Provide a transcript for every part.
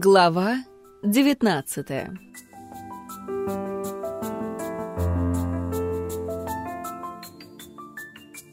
Глава 19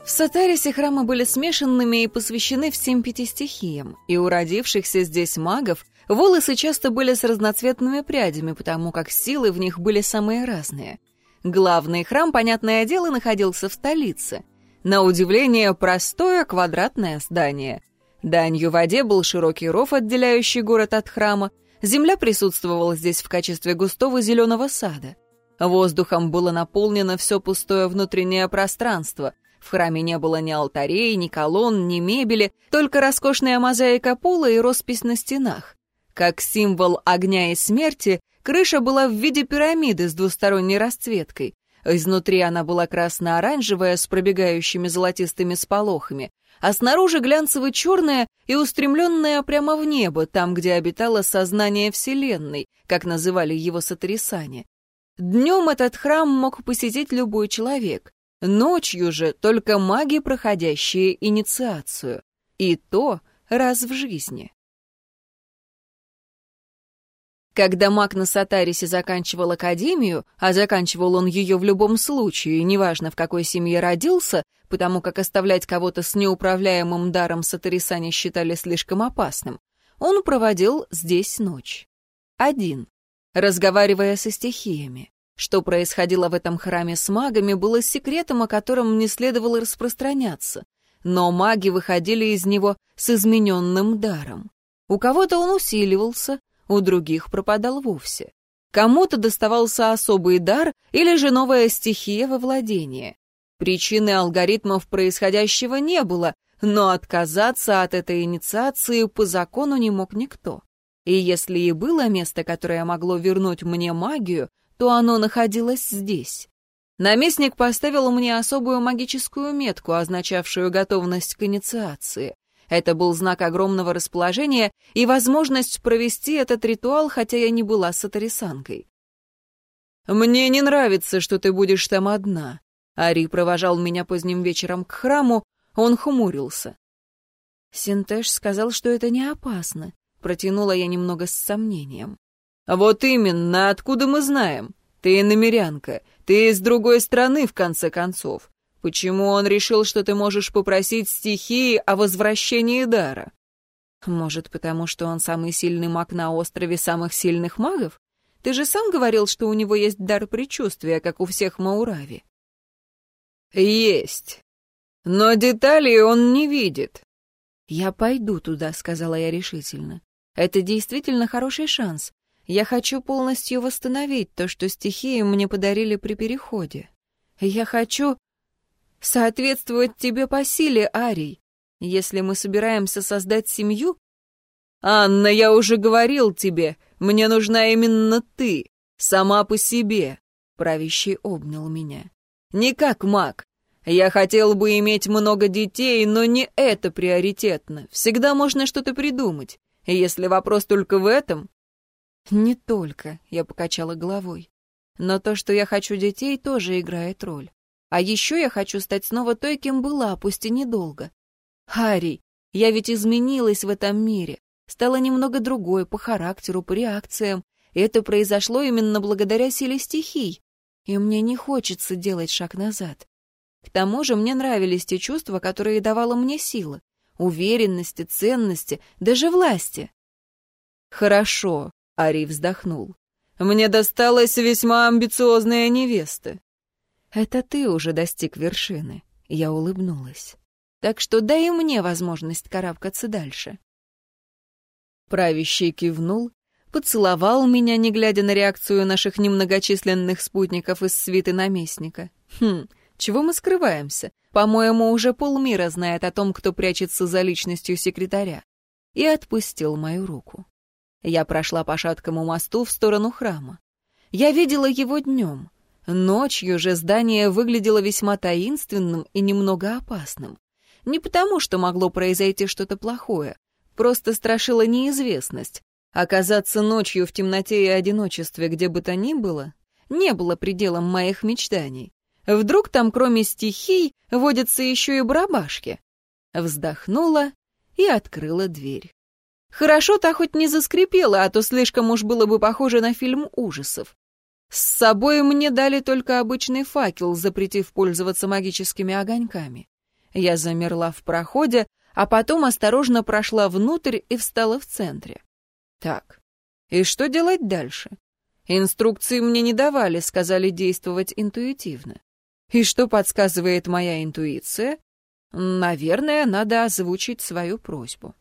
В Сатарисе храмы были смешанными и посвящены всем пяти стихиям, и у родившихся здесь магов волосы часто были с разноцветными прядями, потому как силы в них были самые разные. Главный храм, понятное дело, находился в столице. На удивление, простое квадратное здание — Данью воде был широкий ров, отделяющий город от храма. Земля присутствовала здесь в качестве густого зеленого сада. Воздухом было наполнено все пустое внутреннее пространство. В храме не было ни алтарей, ни колонн, ни мебели, только роскошная мозаика пола и роспись на стенах. Как символ огня и смерти, крыша была в виде пирамиды с двусторонней расцветкой. Изнутри она была красно-оранжевая с пробегающими золотистыми сполохами, а снаружи глянцево-черная и устремленная прямо в небо, там, где обитало сознание Вселенной, как называли его сатарисане. Днем этот храм мог посетить любой человек, ночью же только маги, проходящие инициацию. И то раз в жизни. Когда маг на Сатарисе заканчивал академию, а заканчивал он ее в любом случае, неважно в какой семье родился, потому как оставлять кого-то с неуправляемым даром сатарисане считали слишком опасным, он проводил здесь ночь. Один, разговаривая со стихиями. Что происходило в этом храме с магами, было секретом, о котором не следовало распространяться. Но маги выходили из него с измененным даром. У кого-то он усиливался, у других пропадал вовсе. Кому-то доставался особый дар или же новая стихия во владение. Причины алгоритмов происходящего не было, но отказаться от этой инициации по закону не мог никто. И если и было место, которое могло вернуть мне магию, то оно находилось здесь. Наместник поставил мне особую магическую метку, означавшую готовность к инициации. Это был знак огромного расположения и возможность провести этот ритуал, хотя я не была сатарисанкой. «Мне не нравится, что ты будешь там одна», Ари провожал меня поздним вечером к храму, он хмурился. Синтеш сказал, что это не опасно. Протянула я немного с сомнением. «Вот именно, откуда мы знаем? Ты намерянка, ты из другой страны, в конце концов. Почему он решил, что ты можешь попросить стихии о возвращении дара? Может, потому что он самый сильный маг на острове самых сильных магов? Ты же сам говорил, что у него есть дар предчувствия, как у всех Маурави. «Есть. Но деталей он не видит». «Я пойду туда», — сказала я решительно. «Это действительно хороший шанс. Я хочу полностью восстановить то, что стихии мне подарили при переходе. Я хочу соответствовать тебе по силе, Арий. Если мы собираемся создать семью...» «Анна, я уже говорил тебе, мне нужна именно ты, сама по себе», — правящий обнял меня. Не как маг. Я хотел бы иметь много детей, но не это приоритетно. Всегда можно что-то придумать. Если вопрос только в этом... Не только, я покачала головой. Но то, что я хочу детей, тоже играет роль. А еще я хочу стать снова той, кем была, пусть и недолго. Харри, я ведь изменилась в этом мире. Стала немного другой по характеру, по реакциям. Это произошло именно благодаря силе стихий и мне не хочется делать шаг назад. К тому же мне нравились те чувства, которые давала мне сила, уверенности, ценности, даже власти. «Хорошо», — Ари вздохнул. «Мне досталась весьма амбициозная невеста». «Это ты уже достиг вершины», — я улыбнулась. «Так что дай и мне возможность карабкаться дальше». Правящий кивнул, поцеловал меня, не глядя на реакцию наших немногочисленных спутников из свиты наместника. Хм, чего мы скрываемся? По-моему, уже полмира знает о том, кто прячется за личностью секретаря. И отпустил мою руку. Я прошла по шаткому мосту в сторону храма. Я видела его днем. Ночью же здание выглядело весьма таинственным и немного опасным. Не потому, что могло произойти что-то плохое, просто страшила неизвестность, Оказаться ночью в темноте и одиночестве, где бы то ни было, не было пределом моих мечтаний. Вдруг там, кроме стихий, водятся еще и барабашки. Вздохнула и открыла дверь. Хорошо та хоть не заскрипела, а то слишком уж было бы похоже на фильм ужасов. С собой мне дали только обычный факел, запретив пользоваться магическими огоньками. Я замерла в проходе, а потом осторожно прошла внутрь и встала в центре. Так, и что делать дальше? Инструкции мне не давали, сказали действовать интуитивно. И что подсказывает моя интуиция? Наверное, надо озвучить свою просьбу.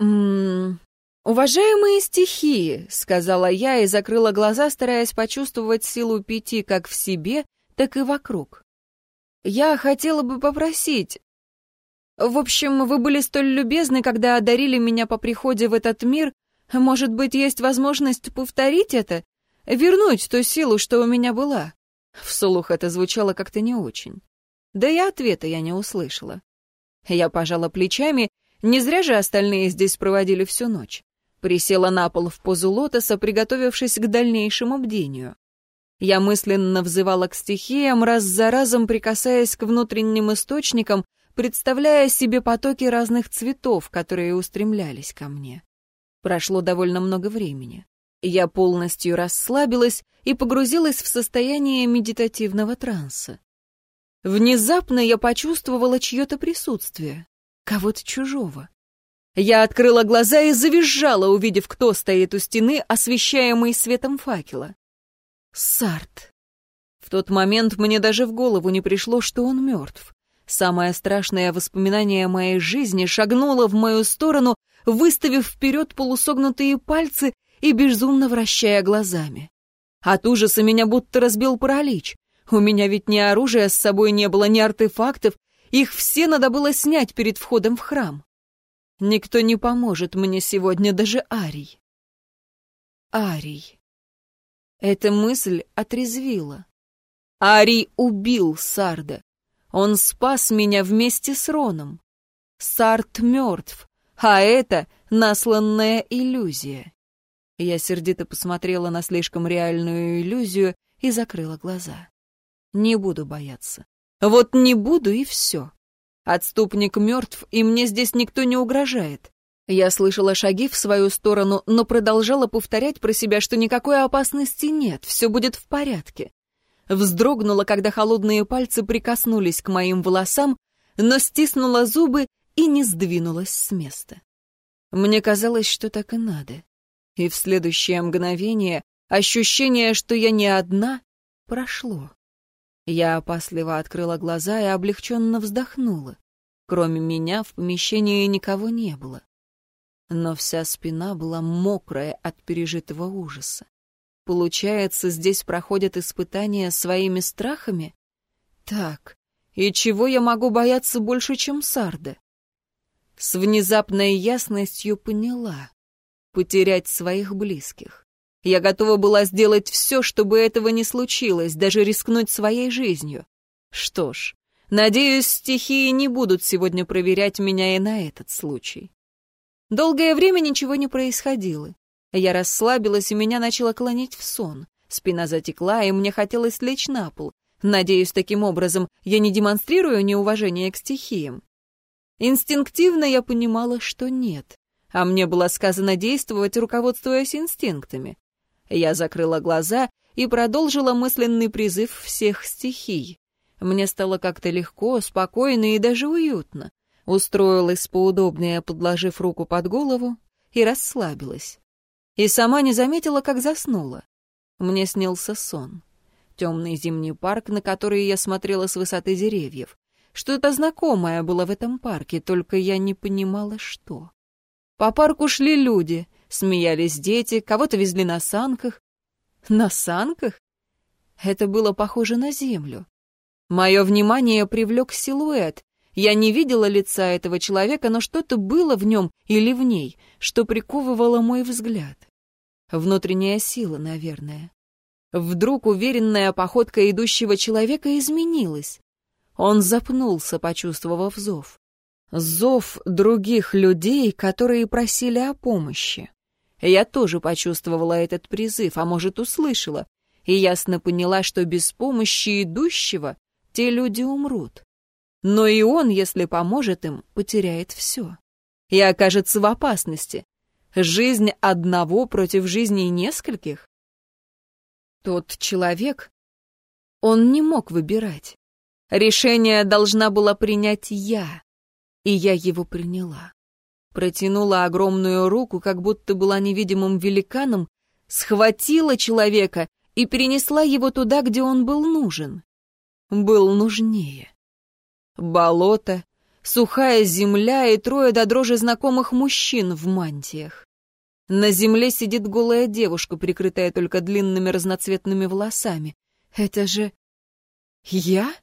«М «Уважаемые стихии», — сказала я и закрыла глаза, стараясь почувствовать силу пяти как в себе, так и вокруг. «Я хотела бы попросить... В общем, вы были столь любезны, когда одарили меня по приходе в этот мир. Может быть, есть возможность повторить это? Вернуть ту силу, что у меня была?» Вслух это звучало как-то не очень. Да и ответа я не услышала. Я пожала плечами, не зря же остальные здесь проводили всю ночь. Присела на пол в позу лотоса, приготовившись к дальнейшему бдению. Я мысленно взывала к стихиям, раз за разом прикасаясь к внутренним источникам, представляя себе потоки разных цветов, которые устремлялись ко мне. Прошло довольно много времени. Я полностью расслабилась и погрузилась в состояние медитативного транса. Внезапно я почувствовала чье-то присутствие, кого-то чужого. Я открыла глаза и завизжала, увидев, кто стоит у стены, освещаемый светом факела. Сарт. В тот момент мне даже в голову не пришло, что он мертв. Самое страшное воспоминание моей жизни шагнуло в мою сторону, выставив вперед полусогнутые пальцы и безумно вращая глазами. От ужаса меня будто разбил паралич. У меня ведь ни оружия с собой не было, ни артефактов, их все надо было снять перед входом в храм. Никто не поможет мне сегодня, даже Арий. Арий. Эта мысль отрезвила. Арий убил Сарда. Он спас меня вместе с Роном. Сард мертв, а это насланная иллюзия. Я сердито посмотрела на слишком реальную иллюзию и закрыла глаза. Не буду бояться. Вот не буду и все. Отступник мертв, и мне здесь никто не угрожает. Я слышала шаги в свою сторону, но продолжала повторять про себя, что никакой опасности нет, все будет в порядке. Вздрогнула, когда холодные пальцы прикоснулись к моим волосам, но стиснула зубы и не сдвинулась с места. Мне казалось, что так и надо. И в следующее мгновение ощущение, что я не одна, прошло. Я опасливо открыла глаза и облегченно вздохнула. Кроме меня в помещении никого не было. Но вся спина была мокрая от пережитого ужаса. Получается, здесь проходят испытания своими страхами? Так, и чего я могу бояться больше, чем Сарда? С внезапной ясностью поняла. Потерять своих близких. Я готова была сделать все, чтобы этого не случилось, даже рискнуть своей жизнью. Что ж, надеюсь, стихии не будут сегодня проверять меня и на этот случай. Долгое время ничего не происходило. Я расслабилась, и меня начало клонить в сон. Спина затекла, и мне хотелось лечь на пол. Надеюсь, таким образом я не демонстрирую неуважение к стихиям. Инстинктивно я понимала, что нет. А мне было сказано действовать, руководствуясь инстинктами. Я закрыла глаза и продолжила мысленный призыв всех стихий. Мне стало как-то легко, спокойно и даже уютно. Устроилась поудобнее, подложив руку под голову, и расслабилась. И сама не заметила, как заснула. Мне снился сон. Темный зимний парк, на который я смотрела с высоты деревьев. Что-то знакомое было в этом парке, только я не понимала, что. По парку шли люди — Смеялись дети, кого-то везли на санках. На санках? Это было похоже на землю. Мое внимание привлек силуэт. Я не видела лица этого человека, но что-то было в нем или в ней, что приковывало мой взгляд. Внутренняя сила, наверное. Вдруг уверенная походка идущего человека изменилась. Он запнулся, почувствовав зов. Зов других людей, которые просили о помощи. Я тоже почувствовала этот призыв, а может, услышала, и ясно поняла, что без помощи идущего те люди умрут. Но и он, если поможет им, потеряет все. и окажется в опасности. Жизнь одного против жизни нескольких? Тот человек, он не мог выбирать. Решение должна была принять я, и я его приняла. Протянула огромную руку, как будто была невидимым великаном, схватила человека и перенесла его туда, где он был нужен. Был нужнее. Болото, сухая земля и трое до дрожи знакомых мужчин в мантиях. На земле сидит голая девушка, прикрытая только длинными разноцветными волосами. Это же... я?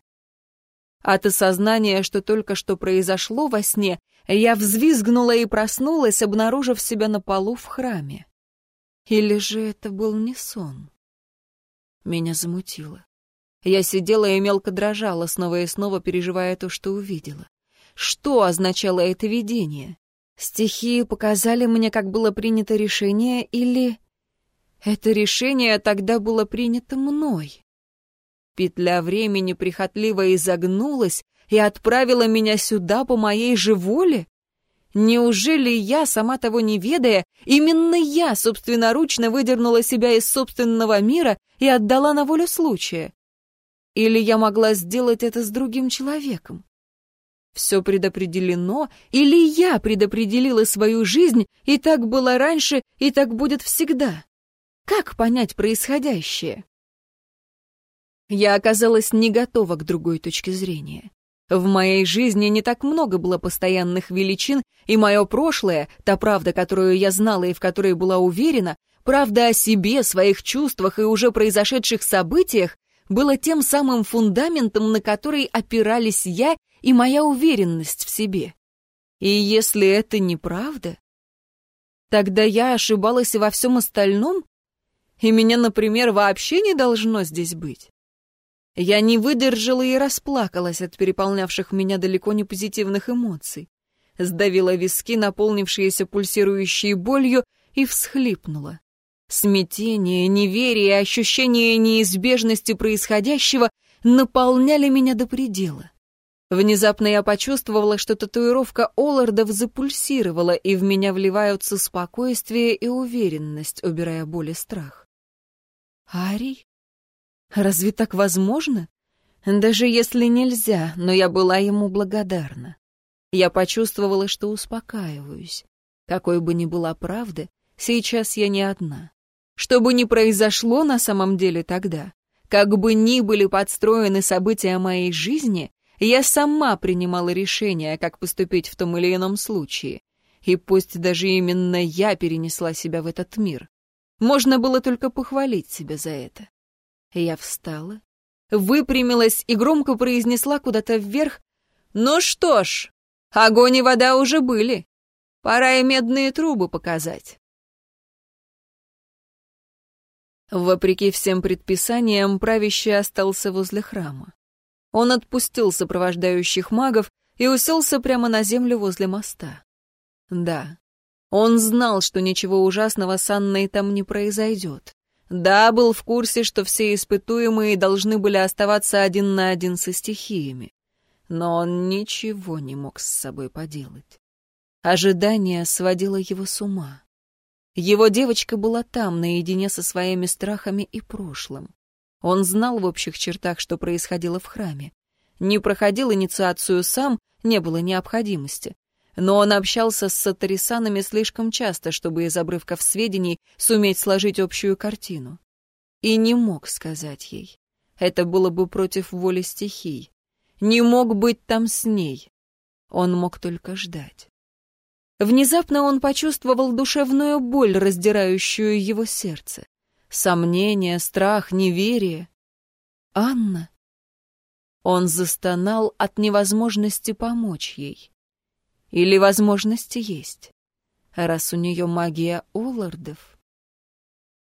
От осознания, что только что произошло во сне, я взвизгнула и проснулась, обнаружив себя на полу в храме. Или же это был не сон? Меня замутило. Я сидела и мелко дрожала, снова и снова переживая то, что увидела. Что означало это видение? Стихии показали мне, как было принято решение, или... Это решение тогда было принято мной. Петля времени прихотливо изогнулась и отправила меня сюда по моей же воле? Неужели я, сама того не ведая, именно я собственноручно выдернула себя из собственного мира и отдала на волю случая? Или я могла сделать это с другим человеком? Все предопределено, или я предопределила свою жизнь, и так было раньше, и так будет всегда? Как понять происходящее? Я оказалась не готова к другой точке зрения. В моей жизни не так много было постоянных величин, и мое прошлое, та правда, которую я знала и в которой была уверена, правда о себе, своих чувствах и уже произошедших событиях, было тем самым фундаментом, на который опирались я и моя уверенность в себе. И если это неправда, тогда я ошибалась и во всем остальном, и меня, например, вообще не должно здесь быть. Я не выдержала и расплакалась от переполнявших меня далеко не позитивных эмоций. Сдавила виски, наполнившиеся пульсирующей болью, и всхлипнула. Смятение, неверие, ощущение неизбежности происходящего наполняли меня до предела. Внезапно я почувствовала, что татуировка Оллардов запульсировала, и в меня вливаются спокойствие и уверенность, убирая боль и страх. «Арий? Разве так возможно? Даже если нельзя, но я была ему благодарна. Я почувствовала, что успокаиваюсь. Какой бы ни была правда, сейчас я не одна. Что бы ни произошло на самом деле тогда, как бы ни были подстроены события моей жизни, я сама принимала решение, как поступить в том или ином случае. И пусть даже именно я перенесла себя в этот мир. Можно было только похвалить себя за это. Я встала, выпрямилась и громко произнесла куда-то вверх «Ну что ж, огонь и вода уже были. Пора и медные трубы показать». Вопреки всем предписаниям, правящий остался возле храма. Он отпустил сопровождающих магов и уселся прямо на землю возле моста. Да, он знал, что ничего ужасного с Анной там не произойдет. Да, был в курсе, что все испытуемые должны были оставаться один на один со стихиями. Но он ничего не мог с собой поделать. Ожидание сводило его с ума. Его девочка была там, наедине со своими страхами и прошлым. Он знал в общих чертах, что происходило в храме. Не проходил инициацию сам, не было необходимости. Но он общался с сатарисанами слишком часто, чтобы из обрывков сведений суметь сложить общую картину. И не мог сказать ей. Это было бы против воли стихий. Не мог быть там с ней. Он мог только ждать. Внезапно он почувствовал душевную боль, раздирающую его сердце. Сомнение, страх, неверие. Анна. Он застонал от невозможности помочь ей. Или возможности есть, раз у нее магия Оллардов.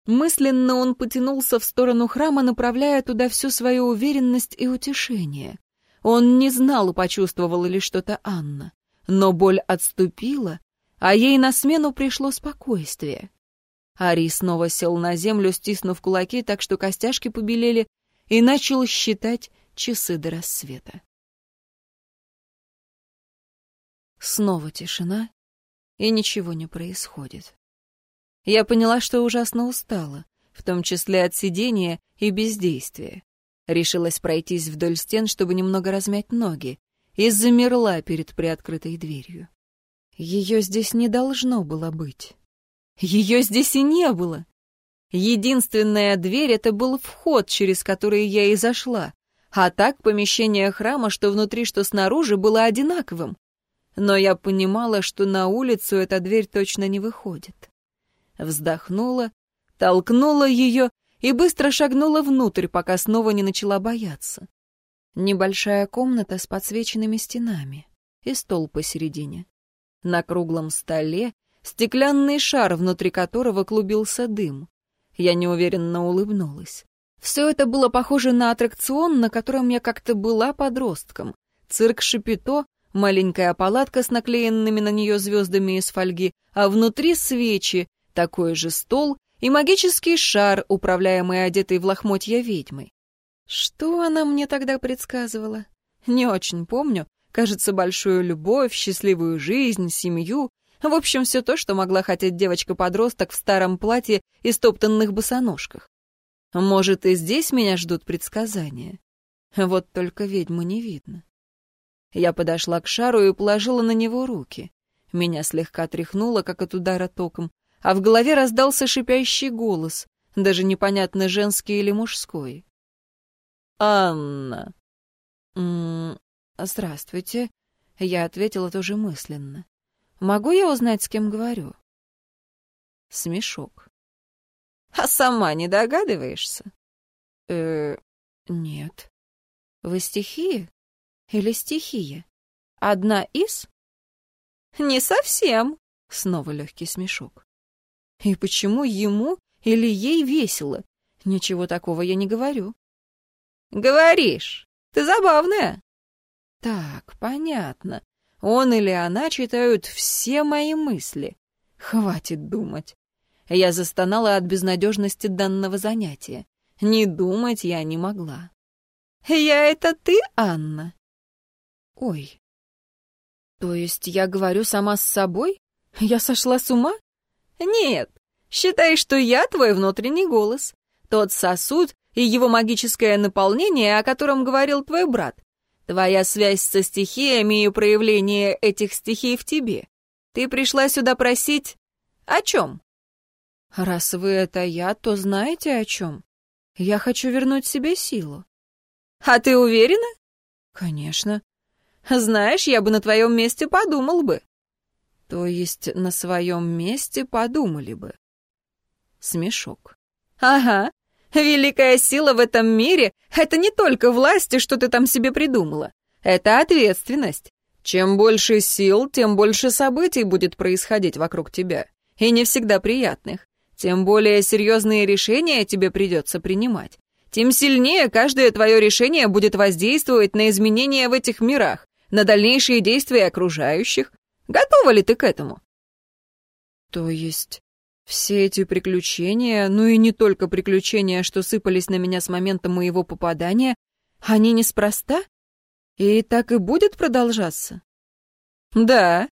Мысленно он потянулся в сторону храма, направляя туда всю свою уверенность и утешение. Он не знал, почувствовала ли что-то Анна но боль отступила, а ей на смену пришло спокойствие. Ари снова сел на землю, стиснув кулаки так, что костяшки побелели, и начал считать часы до рассвета. Снова тишина, и ничего не происходит. Я поняла, что ужасно устала, в том числе от сидения и бездействия. Решилась пройтись вдоль стен, чтобы немного размять ноги, и замерла перед приоткрытой дверью. Ее здесь не должно было быть. Ее здесь и не было. Единственная дверь — это был вход, через который я и зашла, а так помещение храма, что внутри, что снаружи, было одинаковым. Но я понимала, что на улицу эта дверь точно не выходит. Вздохнула, толкнула ее и быстро шагнула внутрь, пока снова не начала бояться. Небольшая комната с подсвеченными стенами и стол посередине. На круглом столе стеклянный шар, внутри которого клубился дым. Я неуверенно улыбнулась. Все это было похоже на аттракцион, на котором я как-то была подростком. Цирк Шапито, маленькая палатка с наклеенными на нее звездами из фольги, а внутри свечи, такой же стол и магический шар, управляемый одетой в лохмотья ведьмой. Что она мне тогда предсказывала? Не очень помню. Кажется, большую любовь, счастливую жизнь, семью. В общем, все то, что могла хотеть девочка-подросток в старом платье и стоптанных босоножках. Может, и здесь меня ждут предсказания. Вот только ведьму не видно. Я подошла к шару и положила на него руки. Меня слегка тряхнуло, как от удара током, а в голове раздался шипящий голос, даже непонятно, женский или мужской. «Анна!» М -м «Здравствуйте», — я ответила тоже мысленно. «Могу я узнать, с кем говорю?» Смешок. «А сама не догадываешься?» «Э, нет. Вы стихия? Или стихия? Одна из?» «Не совсем», — снова легкий смешок. И почему ему или ей весело? Ничего такого я не говорю. Говоришь, ты забавная. Так, понятно. Он или она читают все мои мысли. Хватит думать. Я застонала от безнадежности данного занятия. Не думать я не могла. «Я это ты, Анна?» «Ой. То есть я говорю сама с собой? Я сошла с ума?» Нет, считай, что я твой внутренний голос. Тот сосуд и его магическое наполнение, о котором говорил твой брат. Твоя связь со стихиями и проявление этих стихий в тебе. Ты пришла сюда просить... О чем? Раз вы это я, то знаете о чем. Я хочу вернуть себе силу. А ты уверена? Конечно. Знаешь, я бы на твоем месте подумал бы. То есть на своем месте подумали бы. Смешок. Ага, великая сила в этом мире — это не только власть, что ты там себе придумала. Это ответственность. Чем больше сил, тем больше событий будет происходить вокруг тебя. И не всегда приятных. Тем более серьезные решения тебе придется принимать. Тем сильнее каждое твое решение будет воздействовать на изменения в этих мирах, на дальнейшие действия окружающих, Готова ли ты к этому?» «То есть все эти приключения, ну и не только приключения, что сыпались на меня с момента моего попадания, они неспроста? И так и будет продолжаться?» «Да».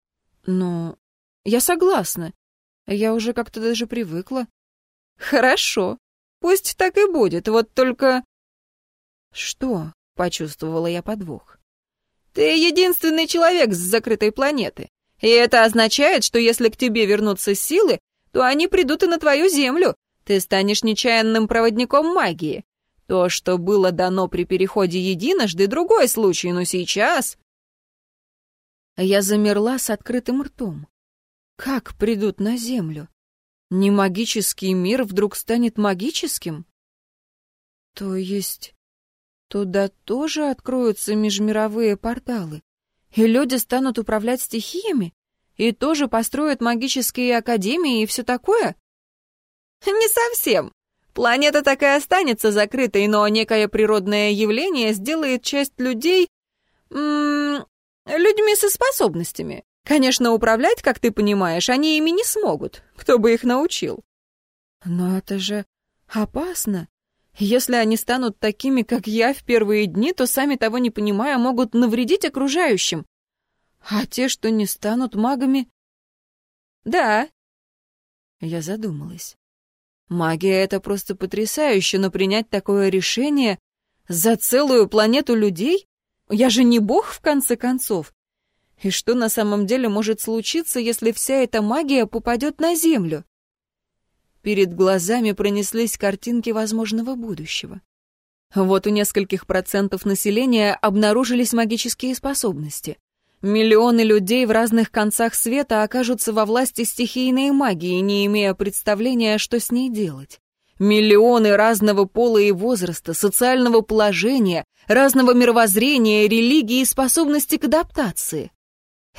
«Ну, я согласна. Я уже как-то даже привыкла». «Хорошо. Пусть так и будет, вот только...» «Что?» — почувствовала я подвох. «Ты единственный человек с закрытой планеты. И это означает, что если к тебе вернутся силы, то они придут и на твою землю. Ты станешь нечаянным проводником магии. То, что было дано при переходе единожды, другой случай, но сейчас... Я замерла с открытым ртом. Как придут на землю? Не магический мир вдруг станет магическим? То есть туда тоже откроются межмировые порталы? И люди станут управлять стихиями? И тоже построят магические академии и все такое? Не совсем. Планета так и останется закрытой, но некое природное явление сделает часть людей... М -м, людьми со способностями. Конечно, управлять, как ты понимаешь, они ими не смогут. Кто бы их научил? Но это же опасно. Если они станут такими, как я, в первые дни, то сами того не понимая, могут навредить окружающим. А те, что не станут магами... Да. Я задумалась. Магия — это просто потрясающе, но принять такое решение за целую планету людей? Я же не бог, в конце концов. И что на самом деле может случиться, если вся эта магия попадет на Землю? Перед глазами пронеслись картинки возможного будущего. Вот у нескольких процентов населения обнаружились магические способности. Миллионы людей в разных концах света окажутся во власти стихийной магии, не имея представления, что с ней делать. Миллионы разного пола и возраста, социального положения, разного мировоззрения, религии и способности к адаптации.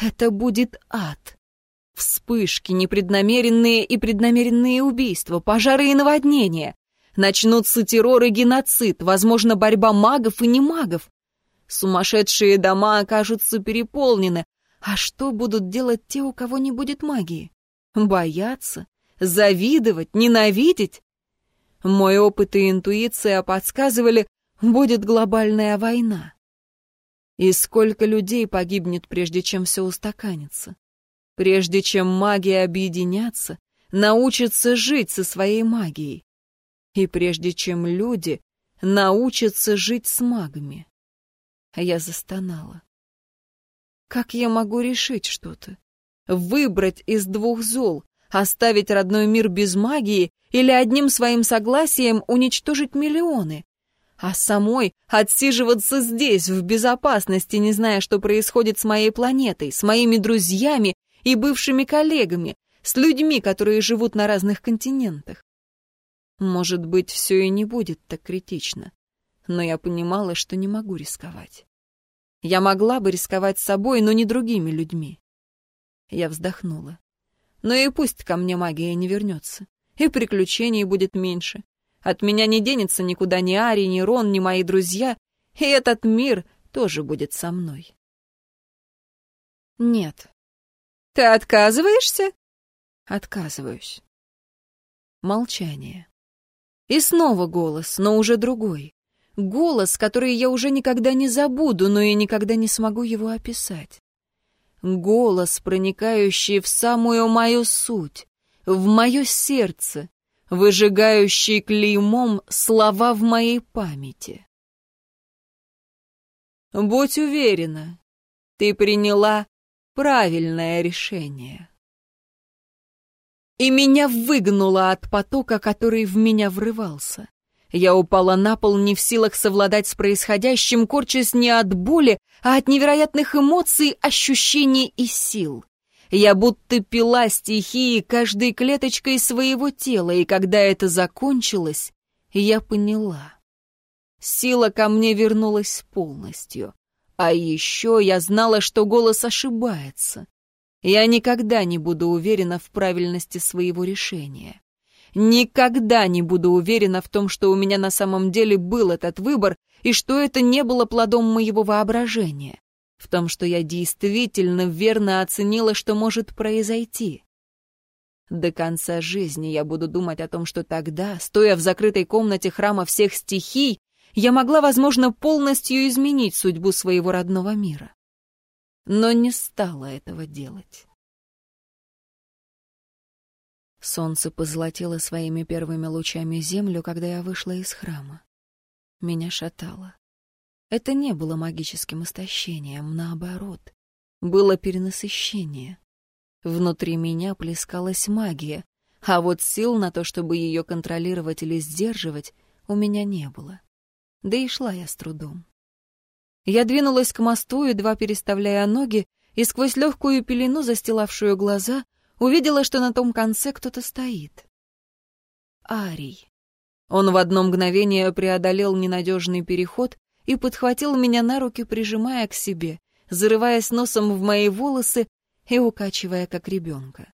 Это будет ад. Вспышки, непреднамеренные и преднамеренные убийства, пожары и наводнения. Начнутся террор и геноцид, возможно, борьба магов и немагов. Сумасшедшие дома окажутся переполнены. А что будут делать те, у кого не будет магии? Бояться? Завидовать? Ненавидеть? Мой опыт и интуиция подсказывали, будет глобальная война. И сколько людей погибнет, прежде чем все устаканится? Прежде чем маги объединятся, научатся жить со своей магией. И прежде чем люди научатся жить с магами. Я застонала. Как я могу решить что-то? Выбрать из двух зол, оставить родной мир без магии или одним своим согласием уничтожить миллионы? а самой отсиживаться здесь, в безопасности, не зная, что происходит с моей планетой, с моими друзьями и бывшими коллегами, с людьми, которые живут на разных континентах. Может быть, все и не будет так критично, но я понимала, что не могу рисковать. Я могла бы рисковать собой, но не другими людьми. Я вздохнула. Но и пусть ко мне магия не вернется, и приключений будет меньше, от меня не денется никуда ни Ари, ни Рон, ни мои друзья, и этот мир тоже будет со мной. Нет. Ты отказываешься? Отказываюсь. Молчание. И снова голос, но уже другой. Голос, который я уже никогда не забуду, но и никогда не смогу его описать. Голос, проникающий в самую мою суть, в мое сердце, выжигающий клеймом слова в моей памяти. Будь уверена, ты приняла правильное решение. И меня выгнуло от потока, который в меня врывался. Я упала на пол, не в силах совладать с происходящим, корчась не от боли, а от невероятных эмоций, ощущений и сил. Я будто пила стихии каждой клеточкой своего тела, и когда это закончилось, я поняла. Сила ко мне вернулась полностью. А еще я знала, что голос ошибается. Я никогда не буду уверена в правильности своего решения. Никогда не буду уверена в том, что у меня на самом деле был этот выбор, и что это не было плодом моего воображения в том, что я действительно верно оценила, что может произойти. До конца жизни я буду думать о том, что тогда, стоя в закрытой комнате храма всех стихий, я могла, возможно, полностью изменить судьбу своего родного мира. Но не стала этого делать. Солнце позолотило своими первыми лучами землю, когда я вышла из храма. Меня шатало. Это не было магическим истощением, наоборот. Было перенасыщение. Внутри меня плескалась магия, а вот сил на то, чтобы ее контролировать или сдерживать, у меня не было. Да и шла я с трудом. Я двинулась к мосту, едва переставляя ноги, и сквозь легкую пелену, застилавшую глаза, увидела, что на том конце кто-то стоит. Арий. Он в одно мгновение преодолел ненадежный переход и подхватил меня на руки, прижимая к себе, зарываясь носом в мои волосы и укачивая, как ребенка.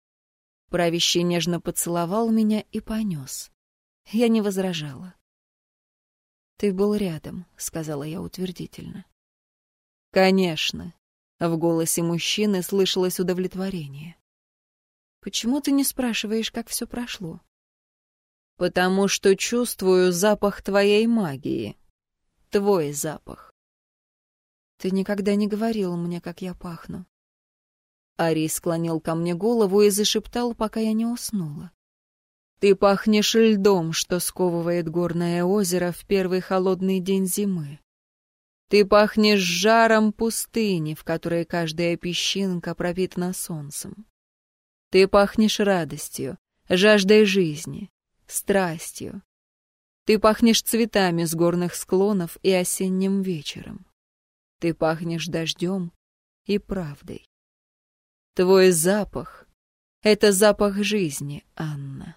Правящий нежно поцеловал меня и понес. Я не возражала. «Ты был рядом», — сказала я утвердительно. «Конечно», — в голосе мужчины слышалось удовлетворение. «Почему ты не спрашиваешь, как все прошло?» «Потому что чувствую запах твоей магии», твой запах. Ты никогда не говорил мне, как я пахну. Арий склонил ко мне голову и зашептал, пока я не уснула. «Ты пахнешь льдом, что сковывает горное озеро в первый холодный день зимы. Ты пахнешь жаром пустыни, в которой каждая песчинка пропитана солнцем. Ты пахнешь радостью, жаждой жизни, страстью. Ты пахнешь цветами с горных склонов и осенним вечером. Ты пахнешь дождем и правдой. Твой запах — это запах жизни, Анна.